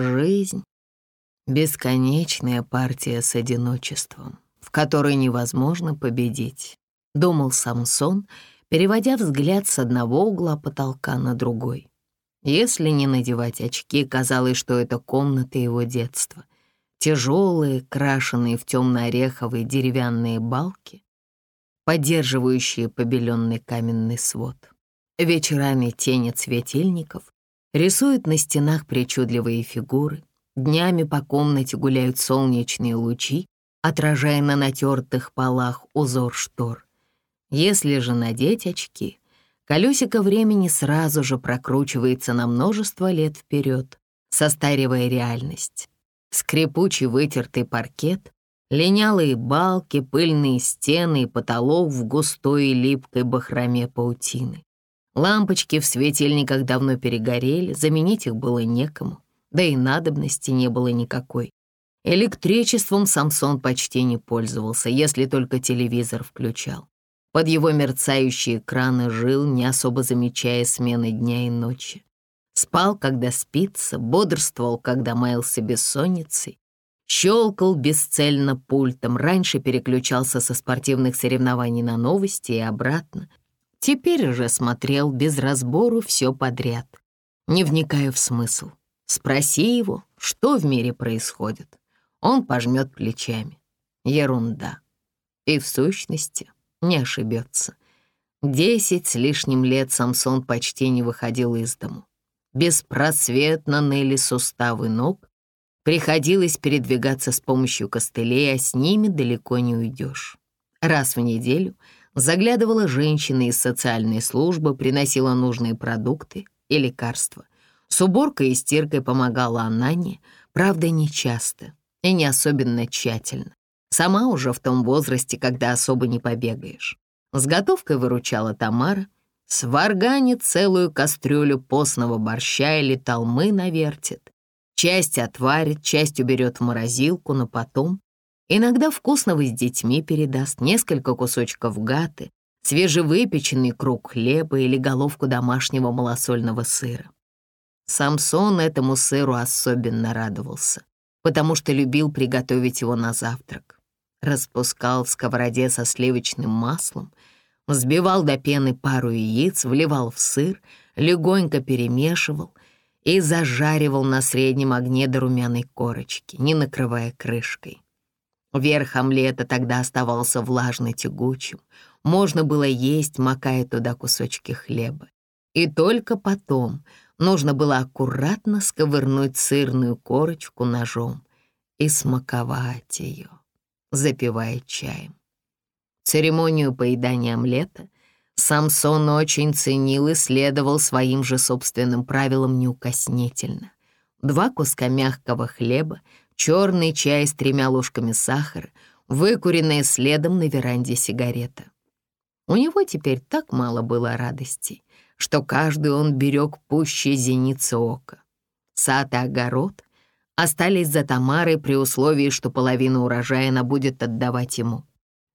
Жизнь — бесконечная партия с одиночеством, в которой невозможно победить, — думал Самсон, переводя взгляд с одного угла потолка на другой. Если не надевать очки, казалось, что это комната его детства. Тяжелые, крашеные в темно-ореховые деревянные балки, поддерживающие побеленный каменный свод. Вечерами тени светильников рисуют на стенах причудливые фигуры, днями по комнате гуляют солнечные лучи, отражая на натертых полах узор штор. Если же надеть очки, колесико времени сразу же прокручивается на множество лет вперед, состаривая реальность. Скрипучий вытертый паркет, линялые балки, пыльные стены и потолок в густой и липкой бахроме паутины. Лампочки в светильниках давно перегорели, заменить их было некому, да и надобности не было никакой. Электричеством Самсон почти не пользовался, если только телевизор включал. Под его мерцающие экраны жил, не особо замечая смены дня и ночи. Спал, когда спится, бодрствовал, когда маялся бессонницей, щелкал бесцельно пультом, раньше переключался со спортивных соревнований на новости и обратно — Теперь уже смотрел без разбору все подряд, не вникая в смысл. Спроси его, что в мире происходит. Он пожмет плечами. Ерунда. И в сущности не ошибется. Десять с лишним лет Самсон почти не выходил из дому. Беспросветно ныли суставы ног, приходилось передвигаться с помощью костылей, а с ними далеко не уйдешь. Раз в неделю — Заглядывала женщина из социальной службы, приносила нужные продукты и лекарства. С уборкой и стиркой помогала Анане, правда, не часто и не особенно тщательно. Сама уже в том возрасте, когда особо не побегаешь. С готовкой выручала Тамара, сварганит целую кастрюлю постного борща или толмы навертит. Часть отварит, часть уберет в морозилку, но потом Иногда вкусного с детьми передаст несколько кусочков гаты, свежевыпеченный круг хлеба или головку домашнего малосольного сыра. Самсон этому сыру особенно радовался, потому что любил приготовить его на завтрак. Распускал в сковороде со сливочным маслом, взбивал до пены пару яиц, вливал в сыр, легонько перемешивал и зажаривал на среднем огне до румяной корочки, не накрывая крышкой. Верх омлета тогда оставался влажно-тягучим. Можно было есть, макая туда кусочки хлеба. И только потом нужно было аккуратно сковырнуть сырную корочку ножом и смаковать ее, запивая чаем. Церемонию поедания омлета Самсон очень ценил и следовал своим же собственным правилам неукоснительно. Два куска мягкого хлеба — черный чай с тремя ложками сахара, выкуренная следом на веранде сигарета. У него теперь так мало было радостей, что каждый он берег пуще зеницы ока. Сад и огород остались за Тамарой при условии, что половину урожая она будет отдавать ему.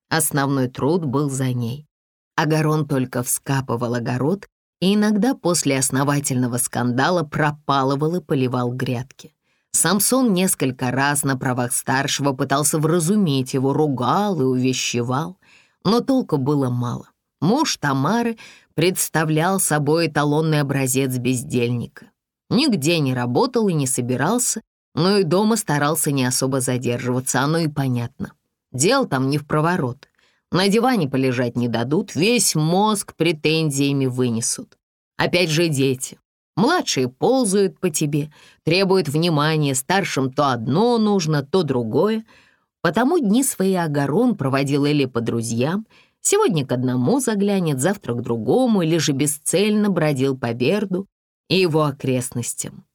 Основной труд был за ней. Агарон только вскапывал огород и иногда после основательного скандала пропалывал и поливал грядки. Самсон несколько раз на правах старшего пытался вразумить его, ругал и увещевал, но толку было мало. Муж Тамары представлял собой эталонный образец бездельника. Нигде не работал и не собирался, но и дома старался не особо задерживаться, оно и понятно. Дел там не в проворот. На диване полежать не дадут, весь мозг претензиями вынесут. Опять же дети. Младшие ползают по тебе, требуют внимания, старшим то одно нужно, то другое. Потому дни свои Агарон проводил или по друзьям, сегодня к одному заглянет, завтра к другому, или же бесцельно бродил по Берду и его окрестностям.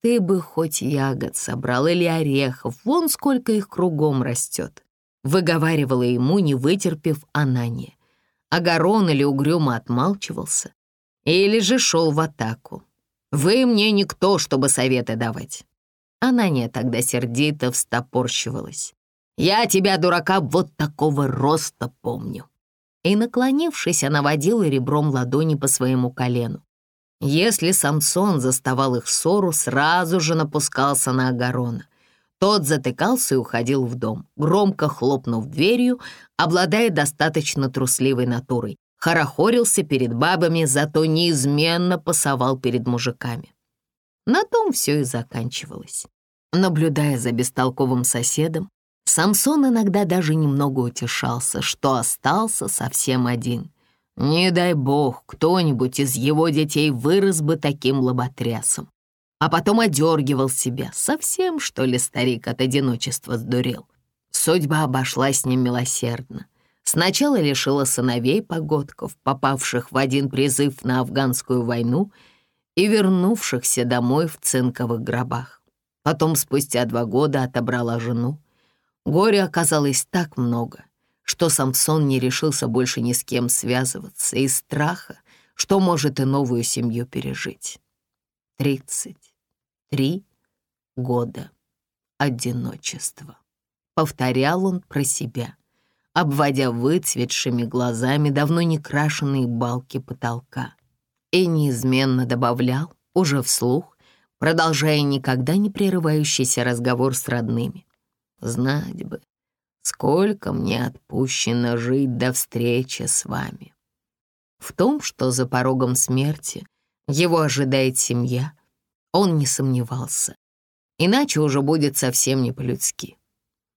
Ты бы хоть ягод собрал или орехов, вон сколько их кругом растет, выговаривала ему, не вытерпев Анания. Агарон или угрюмо отмалчивался, или же шел в атаку. Вы мне никто, чтобы советы давать». Анания тогда сердито встопорщивалась. «Я тебя, дурака, вот такого роста помню». И, наклонившись, она водила ребром ладони по своему колену. Если Самсон заставал их ссору, сразу же напускался на Агарона. Тот затыкался и уходил в дом, громко хлопнув дверью, обладая достаточно трусливой натурой. Хорохорился перед бабами, зато неизменно пасовал перед мужиками. На том все и заканчивалось. Наблюдая за бестолковым соседом, Самсон иногда даже немного утешался, что остался совсем один. Не дай бог, кто-нибудь из его детей вырос бы таким лоботрясом. А потом одергивал себя. Совсем, что ли, старик от одиночества сдурел. Судьба обошлась с ним милосердно. Сначала лишила сыновей погодков, попавших в один призыв на афганскую войну и вернувшихся домой в цинковых гробах. Потом, спустя два года, отобрала жену. Горя оказалось так много, что Самсон не решился больше ни с кем связываться из страха, что может и новую семью пережить. Тридцать три года одиночества. Повторял он про себя, обводя выцветшими глазами давно не крашеные балки потолка. И неизменно добавлял, уже вслух, продолжая никогда не прерывающийся разговор с родными. Знать бы, сколько мне отпущено жить до встречи с вами. В том, что за порогом смерти его ожидает семья, он не сомневался. Иначе уже будет совсем не по-людски.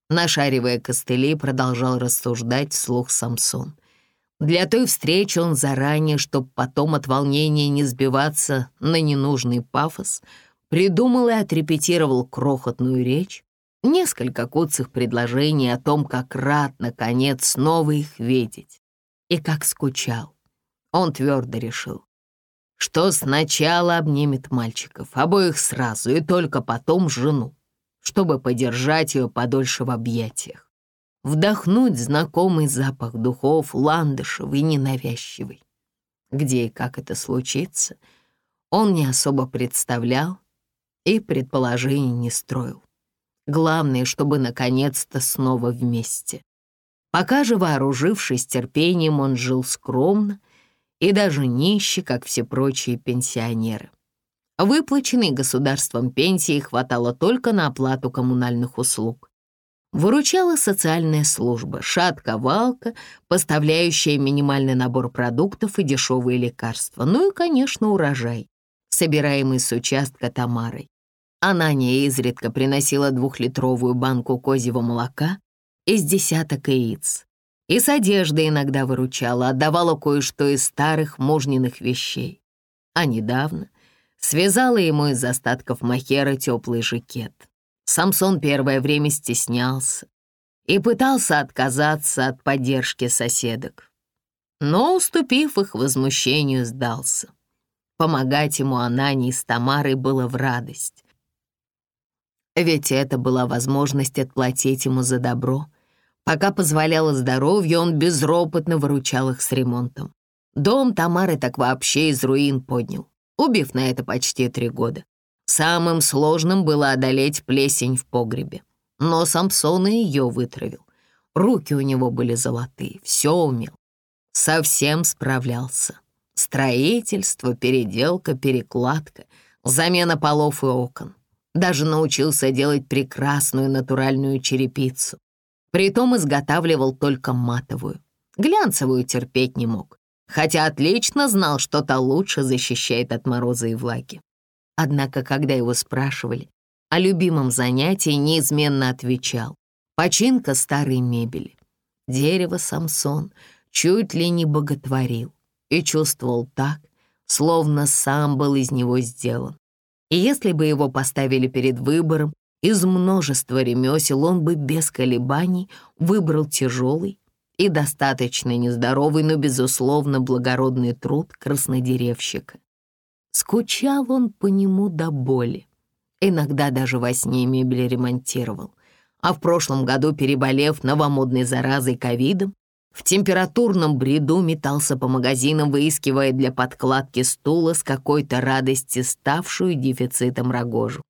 Нашаривая костыли, продолжал рассуждать вслух Самсон. Для той встречи он заранее, чтобы потом от волнения не сбиваться на ненужный пафос, придумал и отрепетировал крохотную речь, несколько куцых предложений о том, как рад, наконец, снова их видеть. И как скучал. Он твердо решил, что сначала обнимет мальчиков, обоих сразу, и только потом жену, чтобы подержать ее подольше в объятиях. Вдохнуть знакомый запах духов, ландышев и ненавязчивый. Где и как это случится, он не особо представлял и предположений не строил. Главное, чтобы наконец-то снова вместе. Пока же, вооружившись терпением, он жил скромно и даже нище, как все прочие пенсионеры. Выплаченной государством пенсии хватало только на оплату коммунальных услуг. Выручала социальная служба, шатка-валка, поставляющая минимальный набор продуктов и дешевые лекарства, ну и, конечно, урожай, собираемый с участка Тамарой. Анания изредка приносила двухлитровую банку козьего молока из десяток яиц. И с одеждой иногда выручала, отдавала кое-что из старых мужниных вещей. А недавно связала ему из остатков махера теплый жакет. Самсон первое время стеснялся и пытался отказаться от поддержки соседок. Но, уступив их возмущению, сдался. Помогать ему Анане с Тамарой было в радость. Ведь это была возможность отплатить ему за добро. Пока позволяло здоровье, он безропотно выручал их с ремонтом. Дом Тамары так вообще из руин поднял, убив на это почти три года. Самым сложным было одолеть плесень в погребе. Но Самсон и ее вытравил. Руки у него были золотые, все умел. Совсем справлялся. Строительство, переделка, перекладка, замена полов и окон. Даже научился делать прекрасную натуральную черепицу. Притом изготавливал только матовую. Глянцевую терпеть не мог, хотя отлично знал, что та лучше защищает от мороза и влаги. Однако, когда его спрашивали о любимом занятии, неизменно отвечал «починка старой мебели». Дерево Самсон чуть ли не боготворил и чувствовал так, словно сам был из него сделан. И если бы его поставили перед выбором из множества ремесел, он бы без колебаний выбрал тяжелый и достаточно нездоровый, но, безусловно, благородный труд краснодеревщика. Скучал он по нему до боли. Иногда даже во сне мебель ремонтировал. А в прошлом году, переболев новомодной заразой ковидом, в температурном бреду метался по магазинам, выискивая для подкладки стула с какой-то радости ставшую дефицитом рогожу.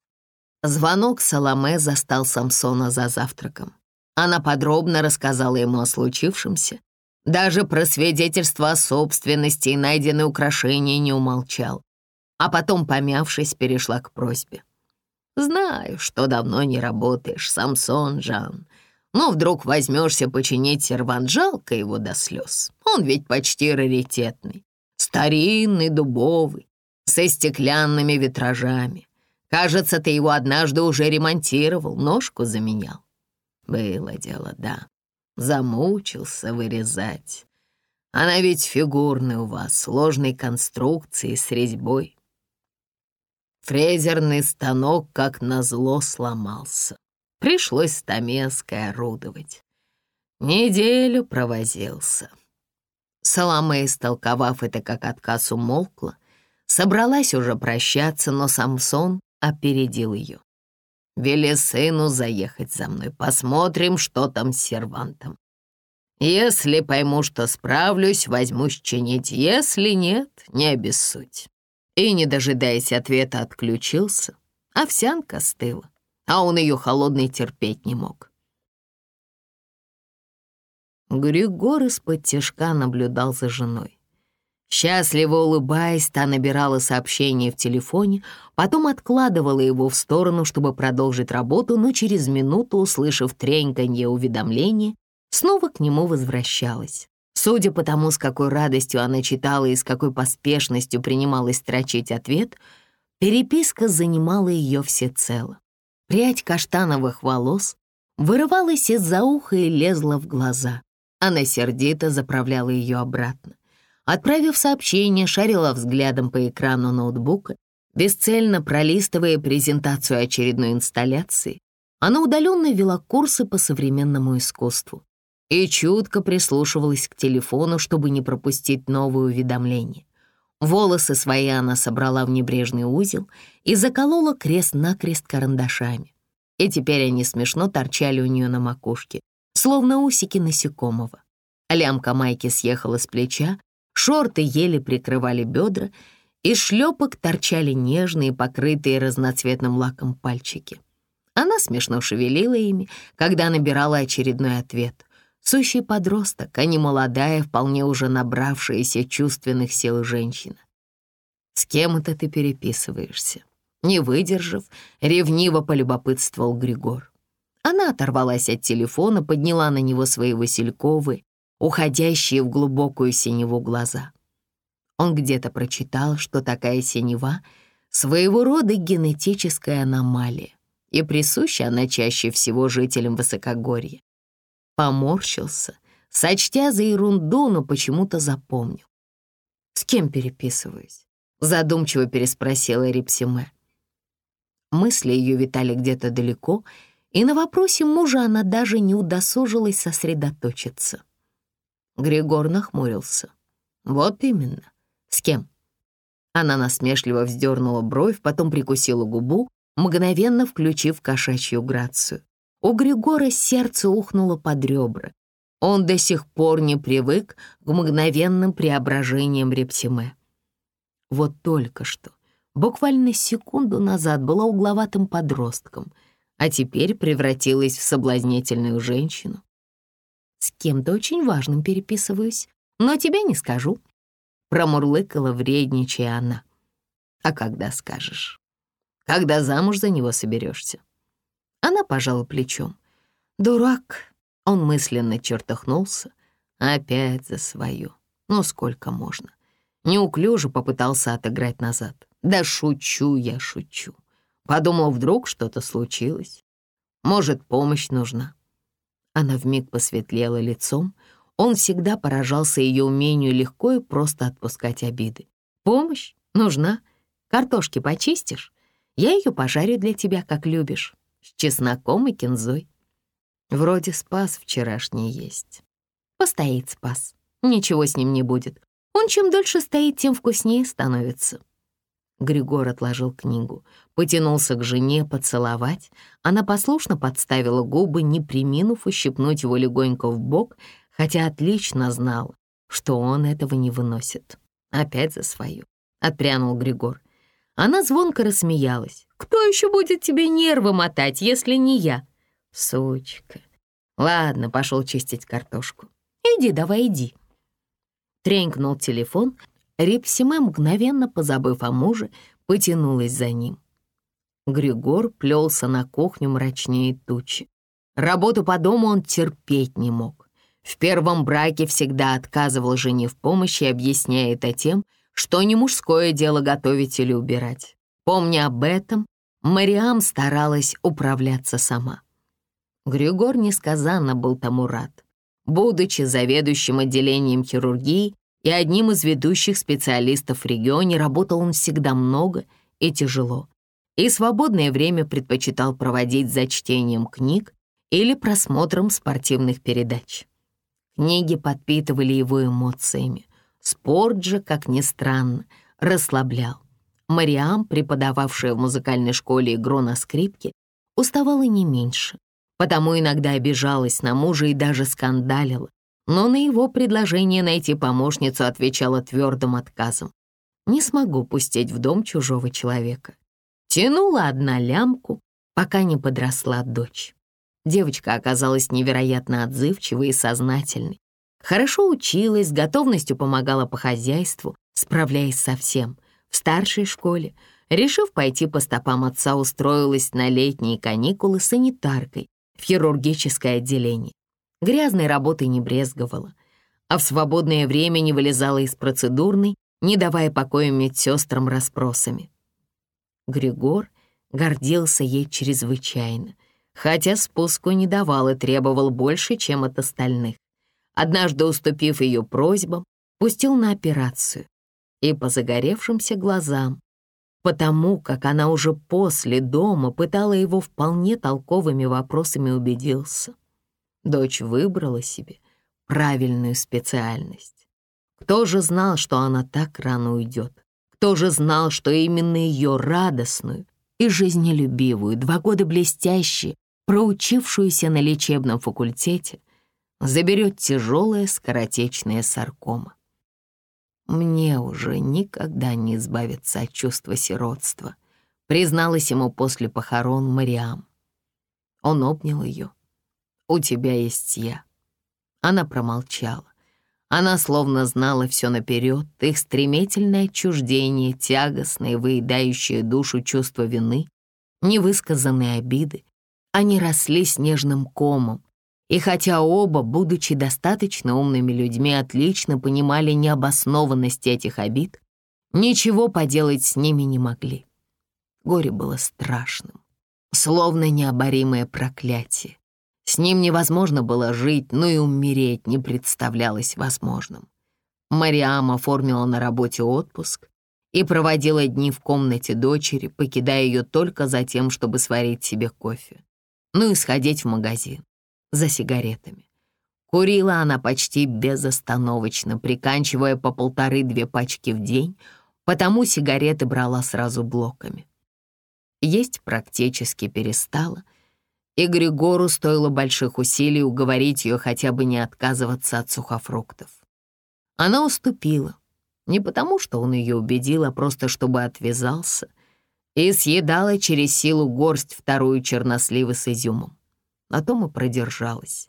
Звонок Соломе застал Самсона за завтраком. Она подробно рассказала ему о случившемся. Даже про свидетельство о собственности и найденные украшения не умолчал. а потом, помявшись, перешла к просьбе. «Знаю, что давно не работаешь, Самсон, Жан, но вдруг возьмешься починить сервант, жалко его до слез. Он ведь почти раритетный, старинный, дубовый, со стеклянными витражами. Кажется, ты его однажды уже ремонтировал, ножку заменял. Было дело, да. Замучился вырезать. Она ведь фигурная у вас, сложной конструкции с резьбой. Фрезерный станок, как назло, сломался. Пришлось стамеской орудовать. Неделю провозился. Соломе, истолковав это как отказ, умолкла. Собралась уже прощаться, но Самсон опередил ее. «Вели сыну заехать за мной, посмотрим, что там с сервантом. Если пойму, что справлюсь, возьмусь чинить, если нет, не обессудь». И, не дожидаясь ответа, отключился. Овсянка стыла, а он ее холодной терпеть не мог. Григор из-под тяжка наблюдал за женой. Счастливо улыбаясь, та набирала сообщение в телефоне, потом откладывала его в сторону, чтобы продолжить работу, но через минуту, услышав треньканье уведомления, снова к нему возвращалась. Судя по тому, с какой радостью она читала и с какой поспешностью принималась строчить ответ, переписка занимала ее всецело. Прядь каштановых волос вырывалась из-за уха и лезла в глаза. Она сердито заправляла ее обратно. Отправив сообщение, шарила взглядом по экрану ноутбука, бесцельно пролистывая презентацию очередной инсталляции. Она удаленно вела курсы по современному искусству и чутко прислушивалась к телефону, чтобы не пропустить новые уведомления. Волосы свои она собрала в небрежный узел и заколола крест-накрест карандашами. И теперь они смешно торчали у нее на макушке, словно усики насекомого. Лямка майки съехала с плеча, Шорты еле прикрывали бедра, из шлепок торчали нежные, покрытые разноцветным лаком пальчики. Она смешно шевелила ими, когда набирала очередной ответ. Сущий подросток, а не молодая, вполне уже набравшаяся чувственных сил женщина. «С кем это ты переписываешься?» Не выдержав, ревниво полюбопытствовал Григор. Она оторвалась от телефона, подняла на него свои васильковые, уходящие в глубокую синеву глаза. Он где-то прочитал, что такая синева — своего рода генетическая аномалия, и присуща она чаще всего жителям высокогорья. Поморщился, сочтя за ерунду, но почему-то запомнил. «С кем переписываюсь?» — задумчиво переспросила Рипсиме. Мысли ее витали где-то далеко, и на вопросе мужа она даже не удосужилась сосредоточиться. Григор нахмурился. «Вот именно. С кем?» Она насмешливо вздернула бровь, потом прикусила губу, мгновенно включив кошачью грацию. У Григора сердце ухнуло под ребра. Он до сих пор не привык к мгновенным преображениям Рептиме. Вот только что, буквально секунду назад была угловатым подростком, а теперь превратилась в соблазнительную женщину. С кем-то очень важным переписываюсь, но тебе не скажу. Промурлыкала вредничая она. А когда скажешь? Когда замуж за него соберешься? Она пожала плечом. Дурак. Он мысленно чертыхнулся. Опять за свою. Ну, сколько можно? Неуклюже попытался отыграть назад. Да шучу я, шучу. Подумал, вдруг что-то случилось. Может, помощь нужна. Она вмиг посветлела лицом. Он всегда поражался ее умению легко и просто отпускать обиды. «Помощь? Нужна? Картошки почистишь? Я ее пожарю для тебя, как любишь, с чесноком и кинзой. Вроде спас вчерашний есть. Постоит спас. Ничего с ним не будет. Он чем дольше стоит, тем вкуснее становится. Григор отложил книгу, потянулся к жене поцеловать. Она послушно подставила губы, не приминув ущипнуть его легонько в бок, хотя отлично знала, что он этого не выносит. Опять за свою. Отпрянул Григор. Она звонко рассмеялась. «Кто еще будет тебе нервы мотать, если не я?» «Сучка. Ладно, пошел чистить картошку. Иди, давай иди». Тренькнул телефон — Рипсиме, мгновенно позабыв о муже, потянулась за ним. Григор плелся на кухню мрачнее тучи. Работу по дому он терпеть не мог. В первом браке всегда отказывал жене в помощи, объясняя это тем, что не мужское дело готовить или убирать. Помня об этом, Мариам старалась управляться сама. Григор несказанно был тому рад. Будучи заведующим отделением хирургии и одним из ведущих специалистов в регионе, работал он всегда много и тяжело, и свободное время предпочитал проводить за чтением книг или просмотром спортивных передач. Книги подпитывали его эмоциями. Спорт же, как ни странно, расслаблял. Мариам, преподававшая в музыкальной школе игру на скрипке, уставала не меньше, потому иногда обижалась на мужа и даже скандалила, но на его предложение найти помощницу отвечала твердым отказом. «Не смогу пустить в дом чужого человека». Тянула одна лямку, пока не подросла дочь. Девочка оказалась невероятно отзывчивой и сознательной. Хорошо училась, с готовностью помогала по хозяйству, справляясь со всем. В старшей школе, решив пойти по стопам отца, устроилась на летние каникулы санитаркой в хирургическое отделение. Грязной работой не брезговала, а в свободное время не вылезала из процедурной, не давая покоя медсестрам расспросами. Григор гордился ей чрезвычайно — хотя спуску не давал и требовал больше, чем от остальных. Однажды, уступив ее просьбам, пустил на операцию. И по загоревшимся глазам, потому как она уже после дома пытала его вполне толковыми вопросами убедился. Дочь выбрала себе правильную специальность. Кто же знал, что она так рано уйдет? Кто же знал, что именно ее радостную и жизнелюбивую, два года блестящие, проучившуюся на лечебном факультете, заберет тяжелая скоротечная саркома. Мне уже никогда не избавиться от чувства сиротства, призналась ему после похорон Мариам. Он обнял ее. «У тебя есть я». Она промолчала. Она словно знала все наперед, их стремительное отчуждение, тягостное, выедающее душу чувство вины, невысказанные обиды, они росли снежным комом, и хотя оба, будучи достаточно умными людьми, отлично понимали необоснованность этих обид, ничего поделать с ними не могли. Горе было страшным, словно необоримое проклятие. С ним невозможно было жить, но и умереть не представлялось возможным. Мариам оформила на работе отпуск и проводила дни в комнате дочери, покидая ее только за тем, чтобы сварить себе кофе ну и сходить в магазин за сигаретами. Курила она почти безостановочно, приканчивая по полторы-две пачки в день, потому сигареты брала сразу блоками. Есть практически перестала, и Григору стоило больших усилий уговорить ее хотя бы не отказываться от сухофруктов. Она уступила, не потому что он ее убедил, а просто чтобы отвязался — и съедала через силу горсть вторую черносливы с изюмом. На том и продержалась.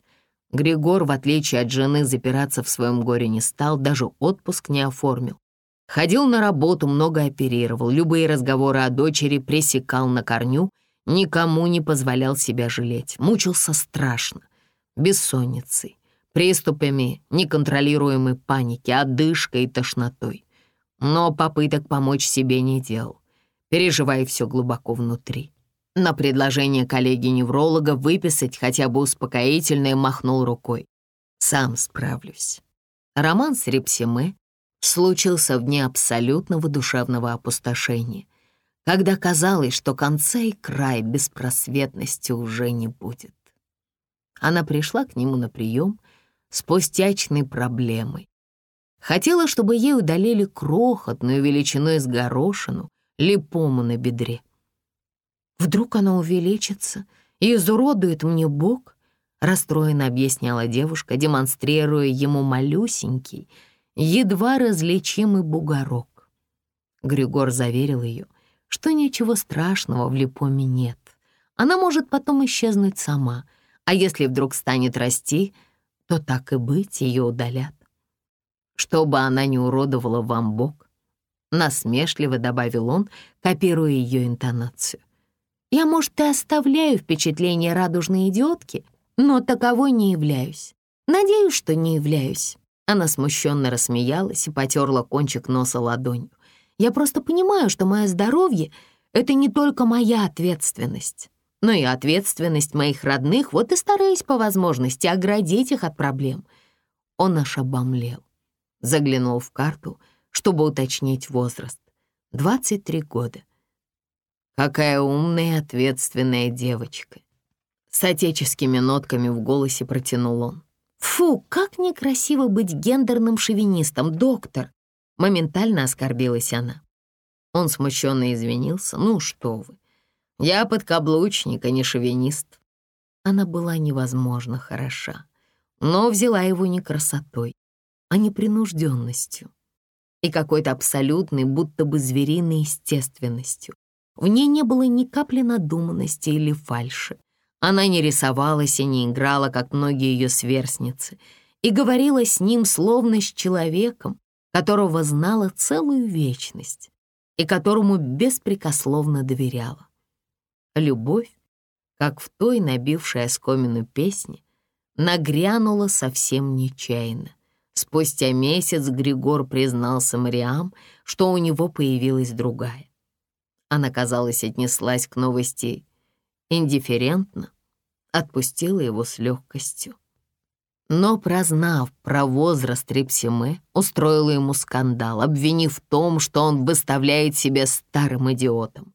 Григор, в отличие от жены, запираться в своем горе не стал, даже отпуск не оформил. Ходил на работу, много оперировал, любые разговоры о дочери пресекал на корню, никому не позволял себя жалеть, мучился страшно, бессонницей, приступами неконтролируемой паники, одышкой и тошнотой. Но попыток помочь себе не делал переживая все глубоко внутри. На предложение коллеги-невролога выписать хотя бы успокоительное махнул рукой. «Сам справлюсь». Роман с Репсиме случился в дне абсолютного душевного опустошения, когда казалось, что конца и край беспросветности уже не будет. Она пришла к нему на прием с пустячной проблемой. Хотела, чтобы ей удалили крохотную величиной с горошину, липому на бедре. Вдруг она увеличится и изуродует мне бок, расстроенно объясняла девушка, демонстрируя ему малюсенький, едва различимый бугорок. Григор заверил ее, что ничего страшного в липоме нет. Она может потом исчезнуть сама, а если вдруг станет расти, то так и быть, ее удалят. чтобы она не уродовала вам бок. Насмешливо добавил он, копируя ее интонацию. Я, может, и оставляю впечатление радужной идиотки, но таковой не являюсь. Надеюсь, что не являюсь. Она смущенно рассмеялась и потерла кончик носа ладонью. Я просто понимаю, что мое здоровье — это не только моя ответственность, но и ответственность моих родных, вот и стараюсь по возможности оградить их от проблем. Он аж обомлел. Заглянул в карту, чтобы уточнить возраст. 23 года. Какая умная ответственная девочка. С отеческими нотками в голосе протянул он. «Фу, как некрасиво быть гендерным шовинистом, доктор!» Моментально оскорбилась она. Он смущенно извинился. «Ну что вы, я подкаблучник, а не шовинист». Она была невозможно хороша, но взяла его не красотой, а непринужденностью и какой-то абсолютной, будто бы звериной естественностью. В ней не было ни капли надуманности или фальши. Она не рисовалась и не играла, как многие ее сверстницы, и говорила с ним словно с человеком, которого знала целую вечность и которому беспрекословно доверяла. Любовь, как в той набившей оскомину песне, нагрянула совсем нечаянно. Спустя месяц Григор признался Мариам, что у него появилась другая. Она, казалось, отнеслась к новости индифферентно, отпустила его с легкостью. Но, прознав про возраст Репсиме, устроила ему скандал, обвинив в том, что он выставляет себя старым идиотом.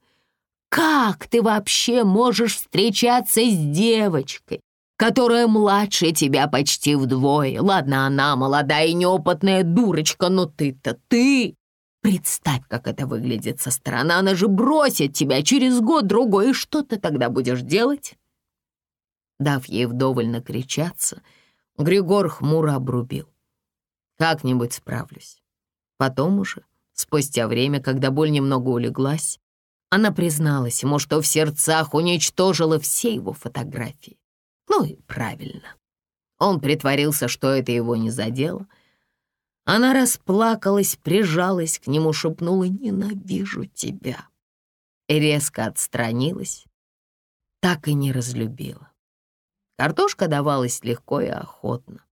«Как ты вообще можешь встречаться с девочкой, которая младше тебя почти вдвое? Ладно, она молодая и неопытная дурочка, но ты-то ты! Представь, как это выглядит со стороны. Она же бросит тебя через год-другой, и что ты тогда будешь делать?» Дав ей вдоволь накричаться, Григор хмуро обрубил. «Как-нибудь справлюсь». Потом уже, спустя время, когда боль немного улеглась, она призналась ему, что в сердцах уничтожила все его фотографии. Ну и правильно. Он притворился, что это его не задело — она расплакалась, прижалась к нему, шепнула «Ненавижу тебя» и резко отстранилась, так и не разлюбила. Картошка давалась легко и охотно,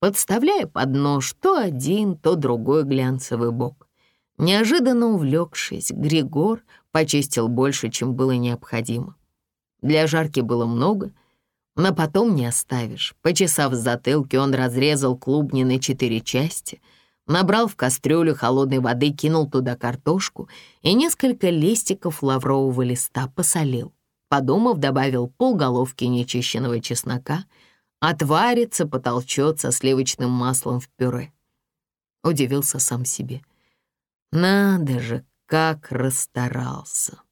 подставляя под нож то один, то другой глянцевый бок. Неожиданно увлекшись, Григор почистил больше, чем было необходимо. Для жарки было много — но потом не оставишь. Почесав затылки, он разрезал клубни на четыре части, набрал в кастрюлю холодной воды, кинул туда картошку и несколько листиков лаврового листа посолил. Подумав, добавил полголовки нечищенного чеснока, отварится, потолчется сливочным маслом в пюре. Удивился сам себе. Надо же, как расстарался.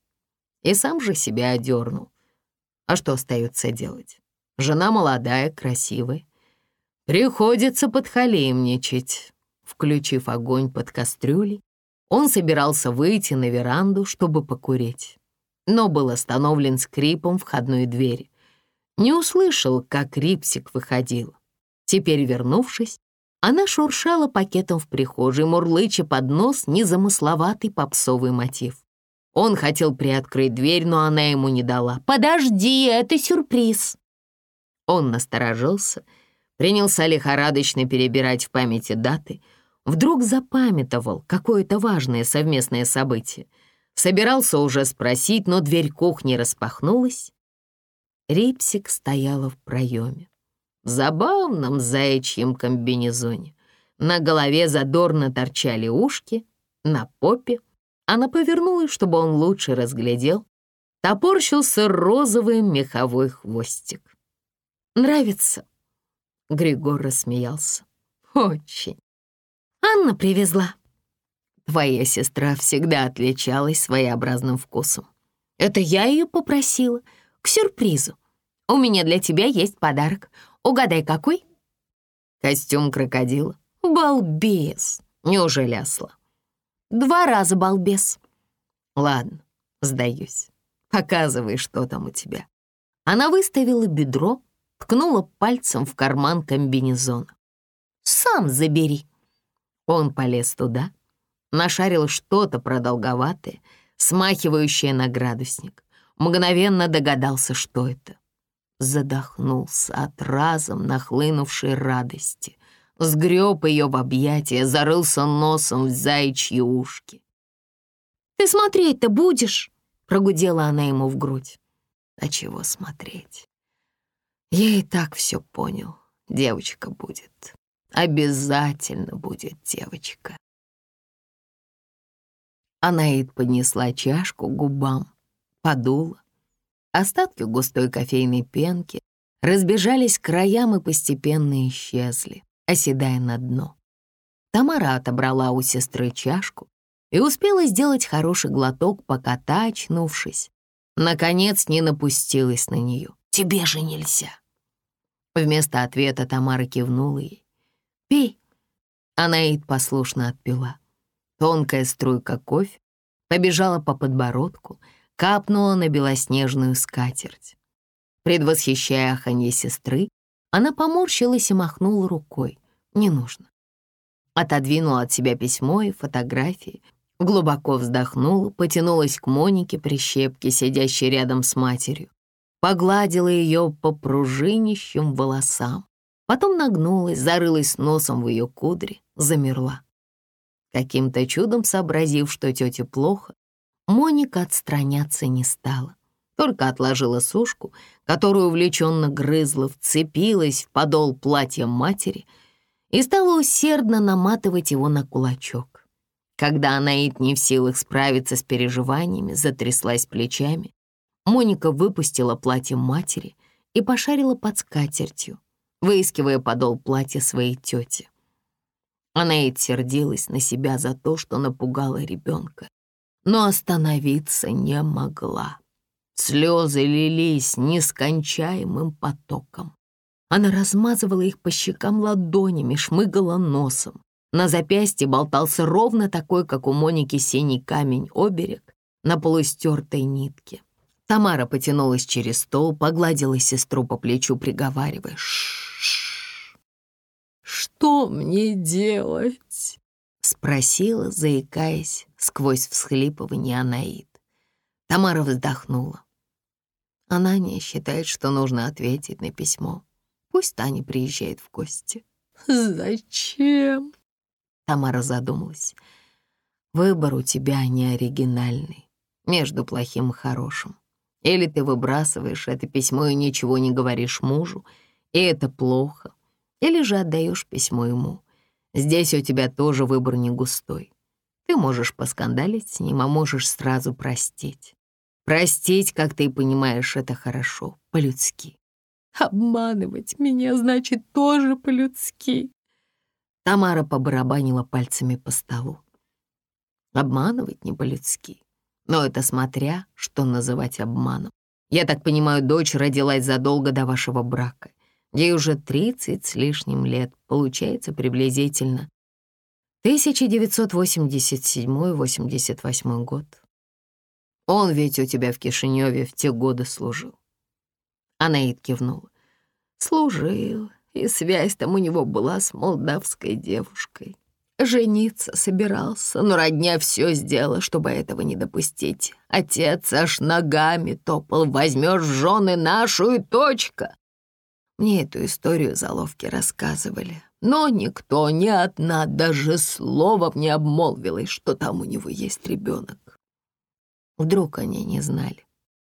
И сам же себя одернул. А что остается делать? Жена молодая, красивая. Приходится подхалимничать. Включив огонь под кастрюлей, он собирался выйти на веранду, чтобы покурить, но был остановлен скрипом входной двери. Не услышал, как Рипсик выходил. Теперь, вернувшись, она шуршала пакетом в прихожей, мурлыча под нос незамысловатый попсовый мотив. Он хотел приоткрыть дверь, но она ему не дала. «Подожди, это сюрприз!» Он насторожился, принялся лихорадочно перебирать в памяти даты, вдруг запамятовал какое-то важное совместное событие. Собирался уже спросить, но дверь кухни распахнулась. Рипсик стояла в проеме, в забавном заячьем комбинезоне. На голове задорно торчали ушки, на попе. Она повернулась, чтобы он лучше разглядел. Топорщился розовый меховой хвостик. Нравится?» Григор рассмеялся. «Очень. Анна привезла». Твоя сестра всегда отличалась своеобразным вкусом. Это я ее попросила. К сюрпризу. У меня для тебя есть подарок. Угадай, какой? Костюм крокодила. Балбес. Неужели осла? Два раза балбес. Ладно, сдаюсь. Показывай, что там у тебя. Она выставила бедро, ткнула пальцем в карман комбинезона. «Сам забери». Он полез туда, нашарил что-то продолговатое, смахивающее на градусник. Мгновенно догадался, что это. Задохнулся от разом нахлынувшей радости. Сгреб ее в объятия, зарылся носом в заячьи ушки. «Ты смотреть-то будешь?» — прогудела она ему в грудь. «А чего смотреть? Я и так все понял. Девочка будет. Обязательно будет девочка». Анаид поднесла чашку к губам, подула. Остатки густой кофейной пенки разбежались к краям и постепенно исчезли, оседая на дно. Тамара отобрала у сестры чашку и успела сделать хороший глоток, пока та, очнувшись, наконец не напустилась на нее. «Тебе же нельзя!» Вместо ответа Тамара кивнула ей. «Пей!» Анаид послушно отпила. Тонкая струйка кофе побежала по подбородку, капнула на белоснежную скатерть. Предвосхищая аханье сестры, она поморщилась и махнула рукой. «Не нужно». Отодвинула от себя письмо и фотографии, глубоко вздохнула, потянулась к Монике прищепке, сидящей рядом с матерью, погладила ее по пружинищим волосам, потом нагнулась, зарылась носом в ее кудри, замерла. Каким-то чудом сообразив, что тете плохо, Моника отстраняться не стала, только отложила сушку, которую увлеченно грызла, вцепилась в подол платья матери и стала усердно наматывать его на кулачок. Когда Анаит не в силах справиться с переживаниями, затряслась плечами, Моника выпустила платье матери и пошарила под скатертью, выискивая подол платья своей тети. Анаит сердилась на себя за то, что напугала ребенка но остановиться не могла. Слезы лились нескончаемым потоком. Она размазывала их по щекам ладонями, шмыгала носом. На запястье болтался ровно такой, как у Моники синий камень-оберег на полустертой нитке. Тамара потянулась через стол, погладила сестру по плечу, приговаривая «Ш-ш-ш». «Что мне делать?» — спросила, заикаясь, сквозь всхлипывание Анаид. Тамара вздохнула. Она не считает, что нужно ответить на письмо. Пусть Таня приезжает в гости. «Зачем?» Тамара задумалась. «Выбор у тебя не оригинальный, между плохим и хорошим. Или ты выбрасываешь это письмо и ничего не говоришь мужу, и это плохо, или же отдаешь письмо ему. Здесь у тебя тоже выбор не густой. Ты можешь поскандалить с ним, а можешь сразу простить. Простить, как ты понимаешь, это хорошо, по-людски. Обманывать меня значит тоже по-людски. Тамара побарабанила пальцами по столу. Обманывать не по-людски. Но это смотря, что называть обманом. Я так понимаю, дочь родилась задолго до вашего брака. Ей уже 30 с лишним лет, получается приблизительно 1987-88 год. Он ведь у тебя в Кишиневе в те годы служил. Анаид кивнула. Служил, и связь там у него была с молдавской девушкой. Жениться собирался, но родня все сделала, чтобы этого не допустить. Отец аж ногами топал, возьмешь жены нашу и точка. Мне эту историю заловки рассказывали, но никто, ни одна даже словом не обмолвилась, что там у него есть ребенок. Вдруг они не знали.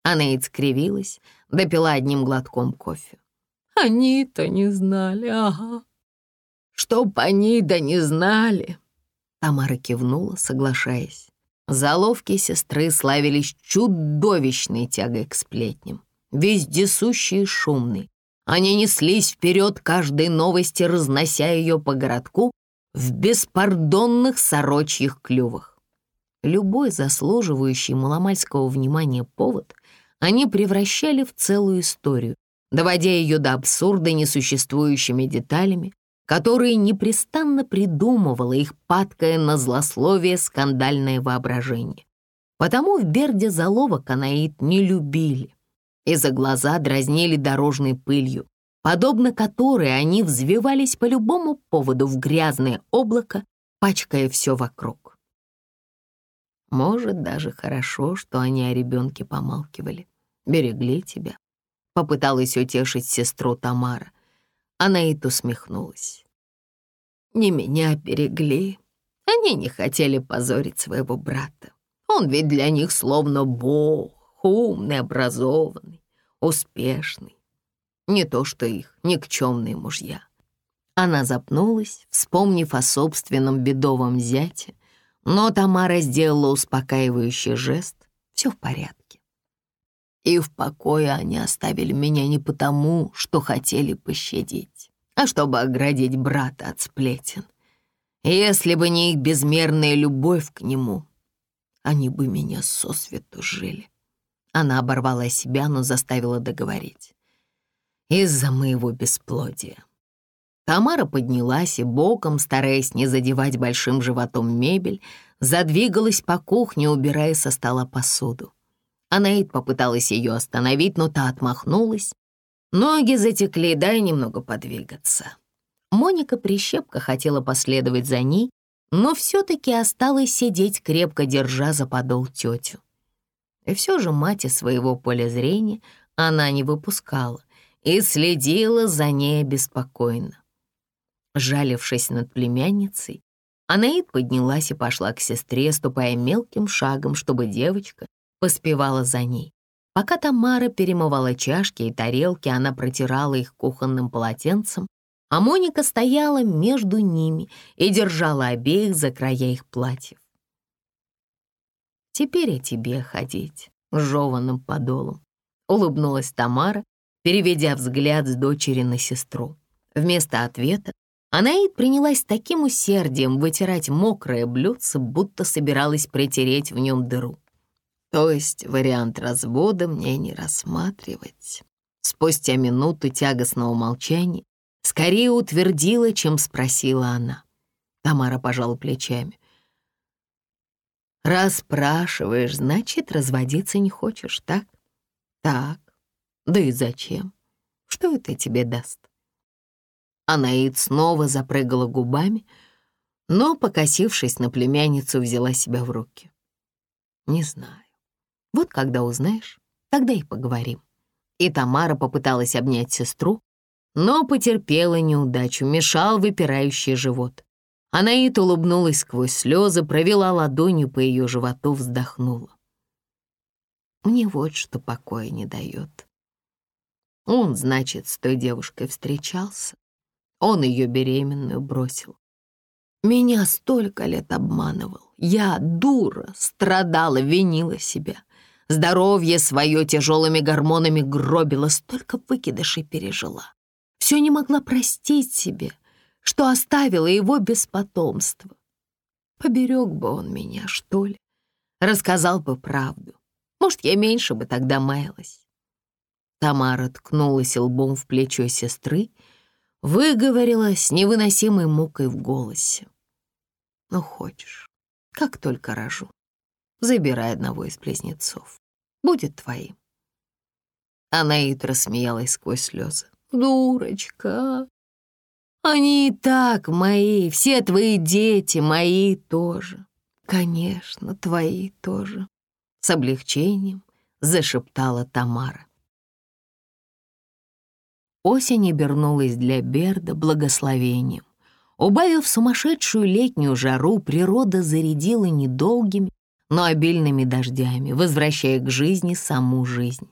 Анаид скривилась, допила одним глотком кофе. Они-то не знали, ага. Чтоб они да не знали. Тамара кивнула, соглашаясь. Заловки сестры славились чудовищной тягой к сплетням, вездесущей и шумной, они неслись вперед каждой новости, разнося ее по городку в беспардонных сорочьих клювах. Любой заслуживающий маломальского внимания повод они превращали в целую историю, доводя ее до абсурда несуществующими деталями, которые непрестанно придумывало их падкое на злословие скандальное воображение. Потому в Берде заловок Анаит не любили и за глаза дразнили дорожной пылью, подобно которой они взвивались по любому поводу в грязное облако пачкая все вокруг. Может, даже хорошо, что они о ребенке помалкивали, берегли тебя. Попыталась утешить сестру Тамара. Она и усмехнулась. Не меня берегли. Они не хотели позорить своего брата. Он ведь для них словно бог, умный, образованный, успешный. Не то что их никчемные мужья. Она запнулась, вспомнив о собственном бедовом зяте, но Тамара сделала успокаивающий жест. Все в порядке. И в покое они оставили меня не потому, что хотели пощадить, а чтобы оградить брата от сплетен. Если бы не их безмерная любовь к нему, они бы меня сосвету жили. Она оборвала себя, но заставила договорить. Из-за моего бесплодия. Тамара поднялась и боком, стараясь не задевать большим животом мебель, задвигалась по кухне, убирая со стола посуду. Анаид попыталась ее остановить, но та отмахнулась. Ноги затекли, дай немного подвигаться. Моника Прищепка хотела последовать за ней, но все-таки осталась сидеть, крепко держа за подол тетю. И все же мать из своего поля зрения она не выпускала и следила за ней беспокойно. Жалившись над племянницей, Анаид поднялась и пошла к сестре, ступая мелким шагом, чтобы девочка поспевала за ней. Пока Тамара перемывала чашки и тарелки, она протирала их кухонным полотенцем, а Моника стояла между ними и держала обеих за края их платьев. «Теперь и тебе ходить жеванным подолом», — улыбнулась Тамара, переведя взгляд с дочери на сестру. Вместо ответа Анаид принялась таким усердием вытирать мокрое блюдце, будто собиралась притереть в нем дыру. То есть вариант развода мне не рассматривать. Спустя минуту тягостного молчания скорее утвердила, чем спросила она. Тамара пожала плечами. «Раз спрашиваешь, значит, разводиться не хочешь, так?» «Так. Да и зачем? Что это тебе даст?» Анаид снова запрыгала губами, но, покосившись на племянницу, взяла себя в руки. «Не знаю. Вот когда узнаешь, тогда и поговорим». И Тамара попыталась обнять сестру, но потерпела неудачу, мешал выпирающий живот. Анаит улыбнулась сквозь слезы, провела ладонью по ее животу, вздохнула. Мне вот что покоя не дает. Он, значит, с той девушкой встречался, он ее беременную бросил. Меня столько лет обманывал. Я, дура, страдала, винила себя. Здоровье свое тяжелыми гормонами гробила, столько выкидышей пережила. Все не могла простить себе, что оставила его без потомства. Поберег бы он меня, что ли? Рассказал бы правду. Может, я меньше бы тогда маялась. Тамара ткнулась лбом в плечо сестры выговорила с невыносимой мукой в голосе. «Ну, хочешь, как только рожу, забирай одного из близнецов. Будет твоим». Анаит рассмеялась сквозь слезы. «Дурочка, они и так мои, все твои дети мои тоже. Конечно, твои тоже», — с облегчением зашептала Тамара. Осень обернулась для Берда благословением. Убавив сумасшедшую летнюю жару, природа зарядила недолгими, но обильными дождями, возвращая к жизни саму жизнь.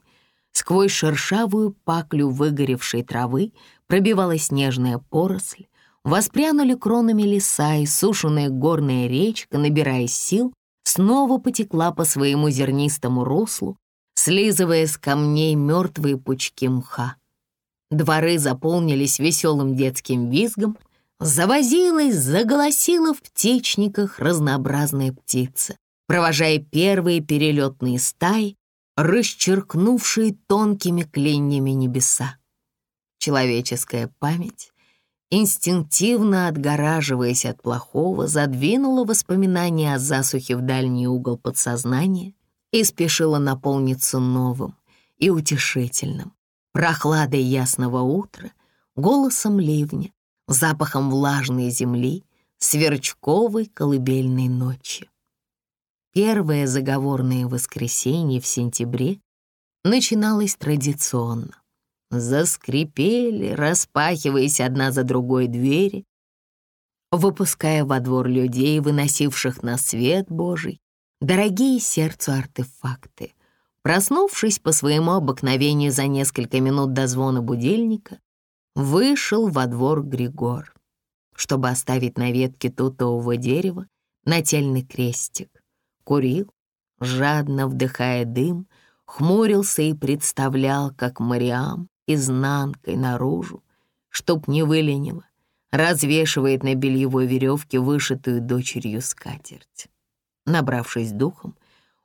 Сквозь шершавую паклю выгоревшей травы пробивалась снежная поросль, воспрянули кронами леса, и сушеная горная речка, набирая сил, снова потекла по своему зернистому руслу, слизывая с камней мертвые пучки мха. Дворы заполнились веселым детским визгом, завозилась, заголосила в птичниках разнообразная птица, провожая первые перелетные стаи, расчеркнувшие тонкими клиньями небеса. Человеческая память, инстинктивно отгораживаясь от плохого, задвинула воспоминания о засухе в дальний угол подсознания и спешила наполниться новым и утешительным, прохладой ясного утра, голосом ливня, запахом влажной земли, сверчковой колыбельной ночи. Первое заговорное воскресенье в сентябре начиналось традиционно. Заскрипели, распахиваясь одна за другой двери, выпуская во двор людей, выносивших на свет Божий, дорогие сердцу артефакты. Проснувшись по своему обыкновению за несколько минут до звона будильника, вышел во двор Григор, чтобы оставить на ветке тутового дерева нательный крестик. Курил, жадно вдыхая дым, хмурился и представлял, как Мариам изнанкой наружу, чтоб не выленило, развешивает на бельевой веревке вышитую дочерью скатерть. Набравшись духом,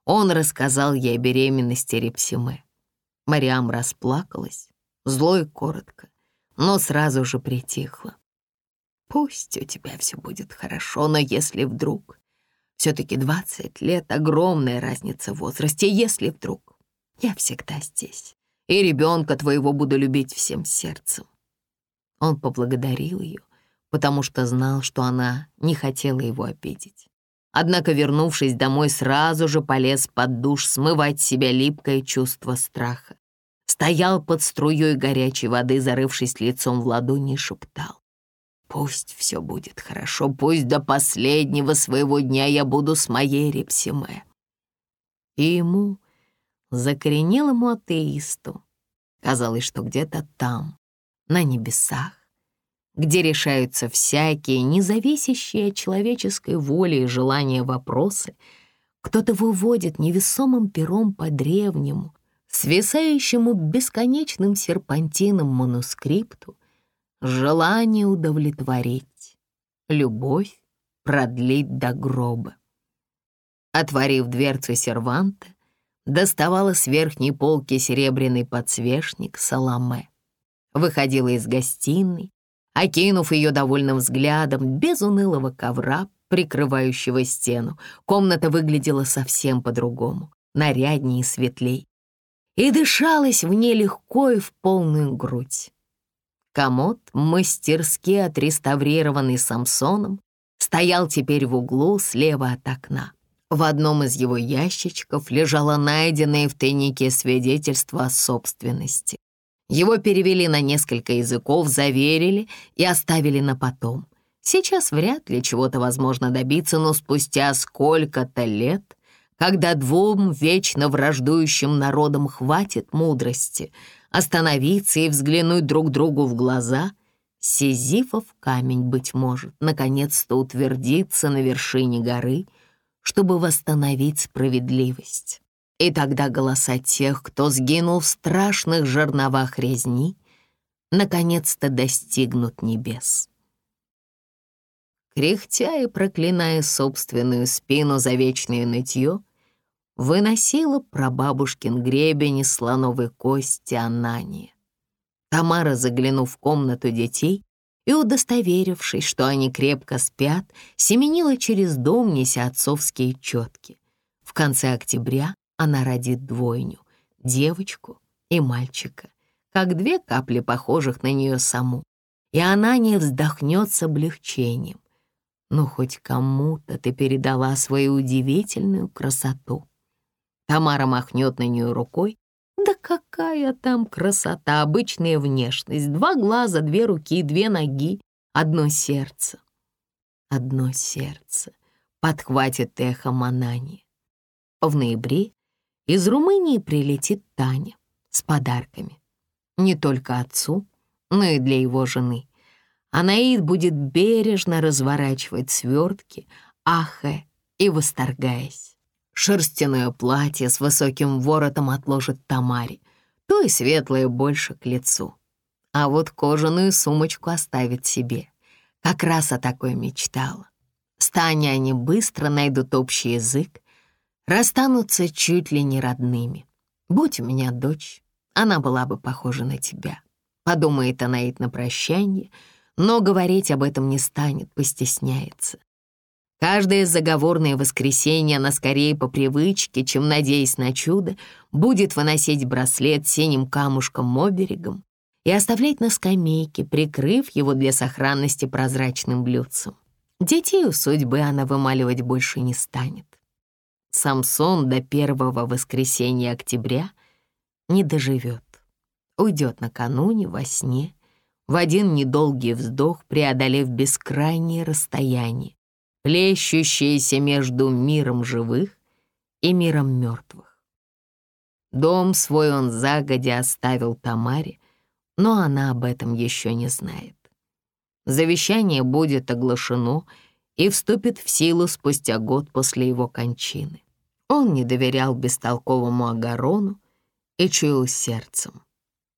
он рассказал ей о беременности Репсиме. Мариам расплакалась, зло и коротко, но сразу же притихла. «Пусть у тебя все будет хорошо, но если вдруг...» Все-таки 20 лет — огромная разница в возрасте. Если вдруг... Я всегда здесь, и ребенка твоего буду любить всем сердцем. Он поблагодарил ее, потому что знал, что она не хотела его обидеть. Однако, вернувшись домой, сразу же полез под душ смывать себя липкое чувство страха. Стоял под струей горячей воды, зарывшись лицом в ладони, шептал. «Пусть все будет хорошо, пусть до последнего своего дня я буду с моей Репсиме». И ему, закоренелому атеисту, казалось, что где-то там, на небесах, где решаются всякие, независящие от человеческой воли и желания вопросы, кто-то выводит невесомым пером по древнему, свисающему бесконечным серпантином манускрипту, желание удовлетворить, любовь продлить до гроба. Отворив дверцу серванта, доставала с верхней полки серебряный подсвечник Саламе. Выходила из гостиной, Окинув ее довольным взглядом, без унылого ковра, прикрывающего стену, комната выглядела совсем по-другому, наряднее и светлей. И дышалось в ней легко и в полную грудь. Комод, мастерски отреставрированный Самсоном, стоял теперь в углу слева от окна. В одном из его ящичков лежало найденное в тайнике свидетельство о собственности. Его перевели на несколько языков, заверили и оставили на потом. Сейчас вряд ли чего-то возможно добиться, но спустя сколько-то лет, когда двум вечно враждующим народам хватит мудрости остановиться и взглянуть друг другу в глаза, Сизифов камень, быть может, наконец-то утвердится на вершине горы, чтобы восстановить справедливость. И тогда голоса тех, кто сгинул в страшных жерновах резни, наконец-то достигнут небес. Кряхтя и проклиная собственную спину за вечное нытье, выносила прабабушкин гребень из слоновой кости Анания. Тамара, заглянув в комнату детей и удостоверившись, что они крепко спят, семенила через дом, неся отцовские четки. В конце октября она родит двойню — девочку и мальчика, как две капли похожих на нее саму. И она не вздохнет с облегчением. Ну, хоть кому-то ты передала свою удивительную красоту. Тамара махнет на нее рукой. Да какая там красота, обычная внешность. Два глаза, две руки, две ноги, одно сердце. Одно сердце подхватит эхо Манани. В ноябре из Румынии прилетит Таня с подарками. Не только отцу, но и для его жены. Анаид будет бережно разворачивать свертки, ахая и восторгаясь. Шерстяное платье с высоким воротом отложит Тамаре, то и светлое больше к лицу. А вот кожаную сумочку оставит себе. Как раз о такой мечтала. С они быстро найдут общий язык, расстанутся чуть ли не родными. Будь у меня дочь, она была бы похожа на тебя. Подумает она и на прощание, но говорить об этом не станет, постесняется. Каждое заговорное воскресенье она скорее по привычке, чем надеясь на чудо, будет выносить браслет синим камушком оберегом и оставлять на скамейке, прикрыв его для сохранности прозрачным блюдцем. Детей у судьбы она вымаливать больше не станет. Самсон до первого воскресенья октября не доживет. Уйдет накануне во сне, в один недолгий вздох, преодолев бескрайнее расстояние, плещущееся между миром живых и миром мертвых. Дом свой он загодя оставил Тамаре, но она об этом еще не знает. Завещание будет оглашено и вступит в силу спустя год после его кончины. Он не доверял бестолковому Агарону и чуял сердцем.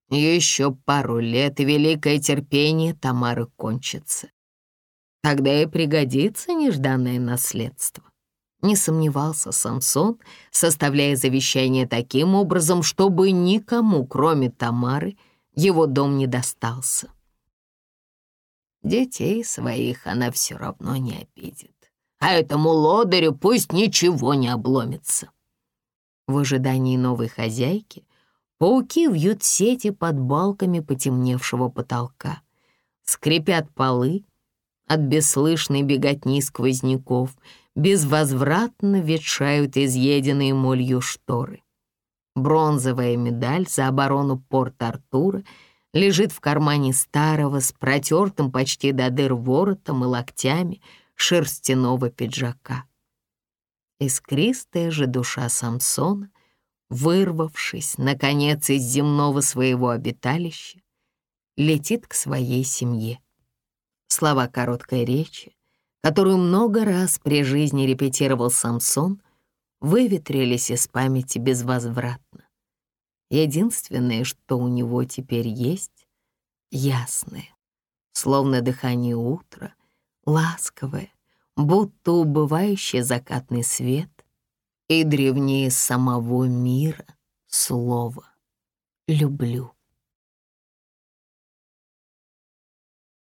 Еще пару лет, и великое терпение Тамары кончится. Тогда и пригодится нежданное наследство. Не сомневался Самсон, составляя завещание таким образом, чтобы никому, кроме Тамары, его дом не достался. Детей своих она все равно не обидит. А этому лодырю пусть ничего не обломится. В ожидании новой хозяйки пауки вьют сети под балками потемневшего потолка. Скрипят полы от бесслышной беготни сквозняков, безвозвратно ветшают изъеденные молью шторы. Бронзовая медаль за оборону Порт-Артура — лежит в кармане старого с протертым почти до дыр воротом и локтями шерстяного пиджака. Искристая же душа Самсона, вырвавшись, наконец, из земного своего обиталища, летит к своей семье. Слова короткой речи, которую много раз при жизни репетировал Самсон, выветрились из памяти безвозвратно. Единственное, что у него теперь есть, ясное, словно дыхание утра, ласковое, будто убывающий закатный свет и древнее самого мира слово «люблю».